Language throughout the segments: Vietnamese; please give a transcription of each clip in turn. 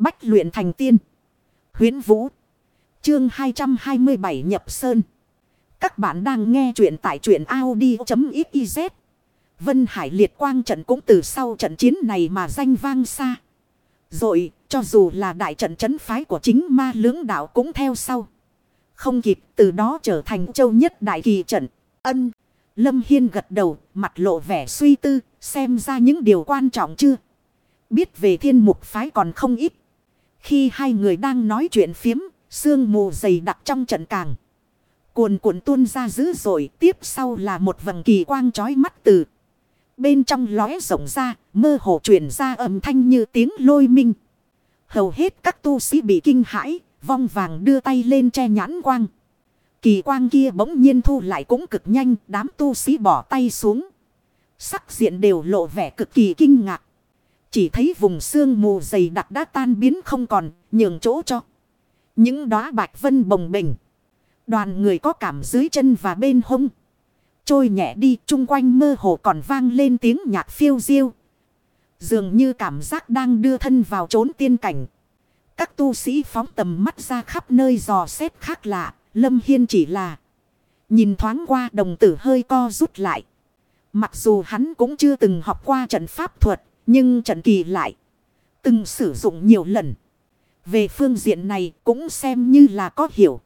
Bách luyện thành tiên. Huyến Vũ. Chương 227 nhập Sơn. Các bạn đang nghe truyện tại truyện Audi.xyz. Vân Hải liệt quang trận cũng từ sau trận chiến này mà danh vang xa. Rồi, cho dù là đại trận chấn phái của chính ma lưỡng đạo cũng theo sau. Không kịp từ đó trở thành châu nhất đại kỳ trận. Ân. Lâm Hiên gật đầu, mặt lộ vẻ suy tư, xem ra những điều quan trọng chưa. Biết về thiên mục phái còn không ít. Khi hai người đang nói chuyện phiếm, sương mù dày đặc trong trận càng. Cuồn cuộn tuôn ra dữ dội, tiếp sau là một vầng kỳ quang chói mắt từ. Bên trong lóe rộng ra, mơ hồ truyền ra âm thanh như tiếng lôi minh. Hầu hết các tu sĩ bị kinh hãi, vong vàng đưa tay lên che nhãn quang. Kỳ quang kia bỗng nhiên thu lại cũng cực nhanh, đám tu sĩ bỏ tay xuống. Sắc diện đều lộ vẻ cực kỳ kinh ngạc. Chỉ thấy vùng xương mù dày đặc đã tan biến không còn, nhường chỗ cho. Những đóa bạch vân bồng bình. Đoàn người có cảm dưới chân và bên hông. Trôi nhẹ đi, chung quanh mơ hồ còn vang lên tiếng nhạc phiêu diêu. Dường như cảm giác đang đưa thân vào trốn tiên cảnh. Các tu sĩ phóng tầm mắt ra khắp nơi dò xét khác lạ. Lâm Hiên chỉ là nhìn thoáng qua đồng tử hơi co rút lại. Mặc dù hắn cũng chưa từng học qua trận pháp thuật, nhưng trận kỳ lại, từng sử dụng nhiều lần. Về phương diện này cũng xem như là có hiểu.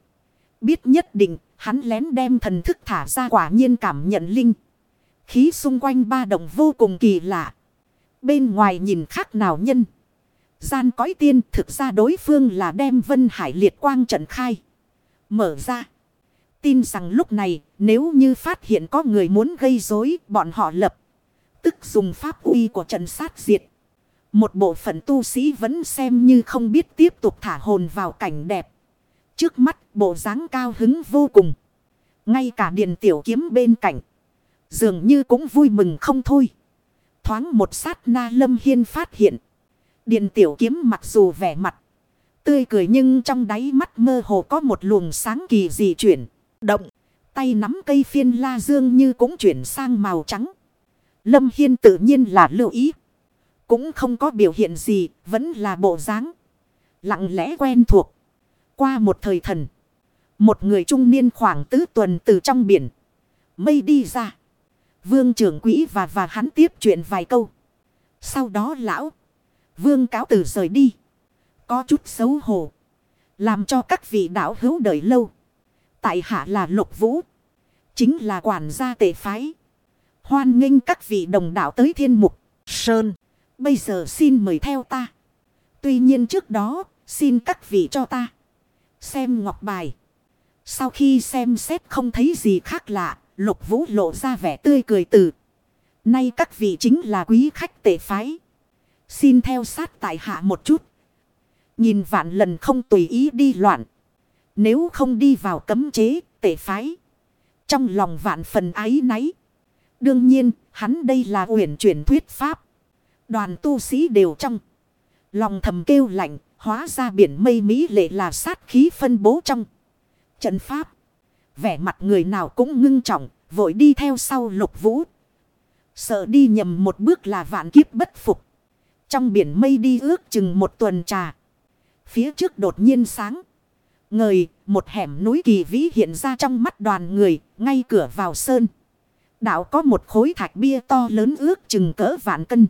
Biết nhất định, hắn lén đem thần thức thả ra quả nhiên cảm nhận linh. Khí xung quanh ba động vô cùng kỳ lạ. Bên ngoài nhìn khác nào nhân. Gian cõi tiên thực ra đối phương là đem vân hải liệt quang trận khai mở ra. Tin rằng lúc này, nếu như phát hiện có người muốn gây rối, bọn họ lập tức dùng pháp uy của trận sát diệt. Một bộ phận tu sĩ vẫn xem như không biết tiếp tục thả hồn vào cảnh đẹp. Trước mắt bộ dáng cao hứng vô cùng. Ngay cả điện tiểu kiếm bên cạnh. Dường như cũng vui mừng không thôi. Thoáng một sát na lâm hiên phát hiện. Điện tiểu kiếm mặc dù vẻ mặt tươi cười nhưng trong đáy mắt mơ hồ có một luồng sáng kỳ dị chuyển, động. Tay nắm cây phiên la dương như cũng chuyển sang màu trắng. Lâm Hiên tự nhiên là lưu ý. Cũng không có biểu hiện gì, vẫn là bộ dáng Lặng lẽ quen thuộc. Qua một thời thần. Một người trung niên khoảng tứ tuần từ trong biển. Mây đi ra. Vương trưởng quỹ và và hắn tiếp chuyện vài câu. Sau đó lão. Vương cáo từ rời đi. Có chút xấu hổ. Làm cho các vị đạo hữu đợi lâu. Tại hạ là lục vũ. Chính là quản gia tệ phái. Hoan nghênh các vị đồng đạo tới thiên mục. Sơn. Bây giờ xin mời theo ta. Tuy nhiên trước đó xin các vị cho ta. Xem ngọc bài. Sau khi xem xét không thấy gì khác lạ. Lục vũ lộ ra vẻ tươi cười từ. Nay các vị chính là quý khách tệ phái. Xin theo sát tại hạ một chút. Nhìn vạn lần không tùy ý đi loạn. Nếu không đi vào cấm chế, tệ phái. Trong lòng vạn phần ái náy. Đương nhiên, hắn đây là uyển chuyển thuyết pháp. Đoàn tu sĩ đều trong. Lòng thầm kêu lạnh, hóa ra biển mây Mỹ lệ là sát khí phân bố trong. Trận pháp. Vẻ mặt người nào cũng ngưng trọng, vội đi theo sau lục vũ. Sợ đi nhầm một bước là vạn kiếp bất phục. Trong biển mây đi ước chừng một tuần trà. Phía trước đột nhiên sáng. Ngời, một hẻm núi kỳ vĩ hiện ra trong mắt đoàn người, ngay cửa vào sơn. Đạo có một khối thạch bia to lớn ước chừng cỡ vạn cân.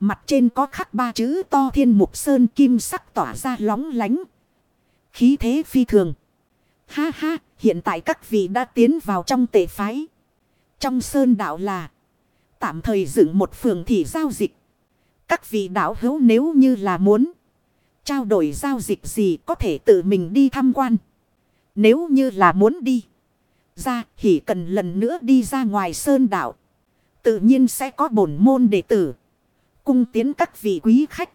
Mặt trên có khắc ba chữ to thiên mục sơn kim sắc tỏa ra lóng lánh. Khí thế phi thường. Ha ha, hiện tại các vị đã tiến vào trong tệ phái. Trong sơn đạo là tạm thời dựng một phường thị giao dịch. Các vị đạo hữu nếu như là muốn Trao đổi giao dịch gì có thể tự mình đi tham quan. Nếu như là muốn đi ra thì cần lần nữa đi ra ngoài sơn đảo. Tự nhiên sẽ có bổn môn đệ tử. Cung tiến các vị quý khách.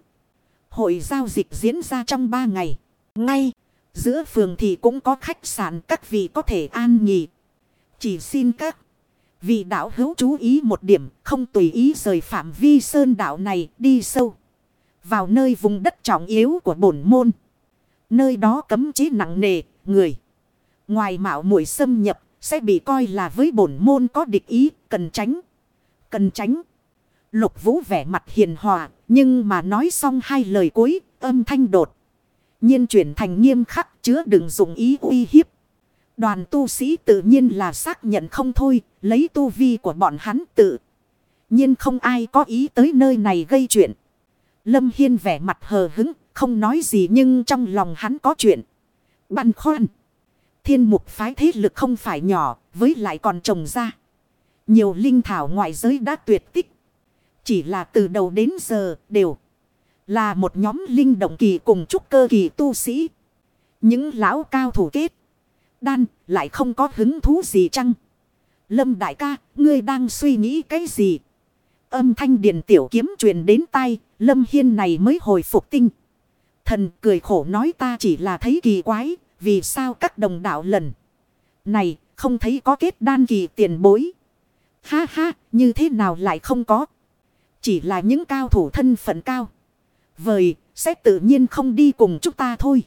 Hội giao dịch diễn ra trong 3 ngày. Ngay giữa phường thì cũng có khách sạn các vị có thể an nghỉ. Chỉ xin các vị đạo hữu chú ý một điểm không tùy ý rời phạm vi sơn đảo này đi sâu vào nơi vùng đất trọng yếu của bổn môn. Nơi đó cấm chế nặng nề, người. Ngoài mạo muội xâm nhập, sẽ bị coi là với bổn môn có địch ý, cần tránh. Cần tránh. Lục vũ vẻ mặt hiền hòa, nhưng mà nói xong hai lời cuối, âm thanh đột. nhiên chuyển thành nghiêm khắc chứa đừng dùng ý uy hiếp. Đoàn tu sĩ tự nhiên là xác nhận không thôi, lấy tu vi của bọn hắn tự. nhiên không ai có ý tới nơi này gây chuyện. Lâm Hiên vẻ mặt hờ hứng, không nói gì nhưng trong lòng hắn có chuyện. Băn khoăn. Thiên mục phái thế lực không phải nhỏ, với lại còn trồng ra. Nhiều linh thảo ngoại giới đã tuyệt tích. Chỉ là từ đầu đến giờ đều là một nhóm linh động kỳ cùng trúc cơ kỳ tu sĩ. Những lão cao thủ kết. Đan lại không có hứng thú gì chăng? Lâm đại ca, ngươi đang suy nghĩ cái gì? Âm thanh điện tiểu kiếm truyền đến tai, Lâm Hiên này mới hồi phục tinh. Thần cười khổ nói ta chỉ là thấy kỳ quái, vì sao các đồng đạo lần này không thấy có kết đan kỳ tiền bối. Ha ha, như thế nào lại không có? Chỉ là những cao thủ thân phận cao. Vời, sẽ tự nhiên không đi cùng chúng ta thôi.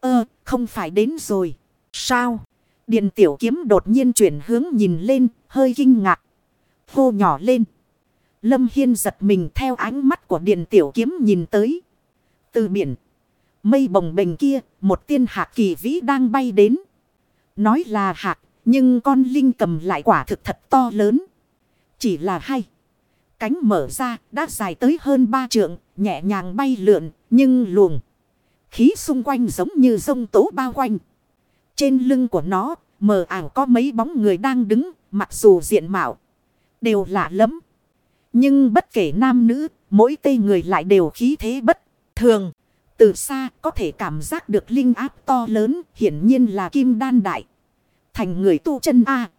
Ơ, không phải đến rồi. Sao? Điện tiểu kiếm đột nhiên chuyển hướng nhìn lên, hơi kinh ngạc. Hô nhỏ lên. Lâm Hiên giật mình theo ánh mắt của điện tiểu kiếm nhìn tới. Từ biển. Mây bồng bềnh kia, một tiên hạc kỳ vĩ đang bay đến. Nói là hạc, nhưng con linh cầm lại quả thực thật to lớn. Chỉ là hay. Cánh mở ra, đã dài tới hơn ba trượng, nhẹ nhàng bay lượn, nhưng luồng. Khí xung quanh giống như sông tố bao quanh. Trên lưng của nó, mờ ảo có mấy bóng người đang đứng, mặc dù diện mạo đều lạ lắm. Nhưng bất kể nam nữ, mỗi tây người lại đều khí thế bất thường. Từ xa có thể cảm giác được linh áp to lớn, hiển nhiên là kim đan đại. Thành người tu chân A.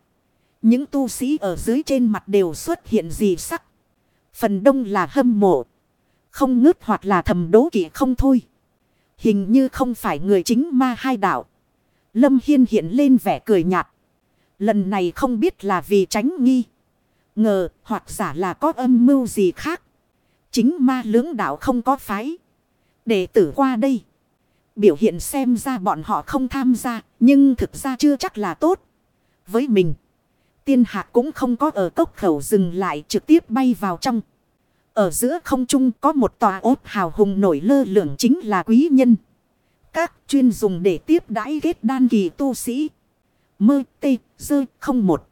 Những tu sĩ ở dưới trên mặt đều xuất hiện gì sắc. Phần đông là hâm mộ. Không ngứt hoặc là thầm đố kỵ không thôi. Hình như không phải người chính ma hai đạo. Lâm Hiên hiện lên vẻ cười nhạt. Lần này không biết là vì tránh nghi. Ngờ hoặc giả là có âm mưu gì khác. Chính ma lưỡng đạo không có phái. Đệ tử qua đây. Biểu hiện xem ra bọn họ không tham gia. Nhưng thực ra chưa chắc là tốt. Với mình. Tiên hạc cũng không có ở cốc khẩu dừng lại trực tiếp bay vào trong. Ở giữa không trung có một tòa ốt hào hùng nổi lơ lửng chính là quý nhân. Các chuyên dùng để tiếp đãi kết đan kỳ tu sĩ. Mơ tê, dơ, không một.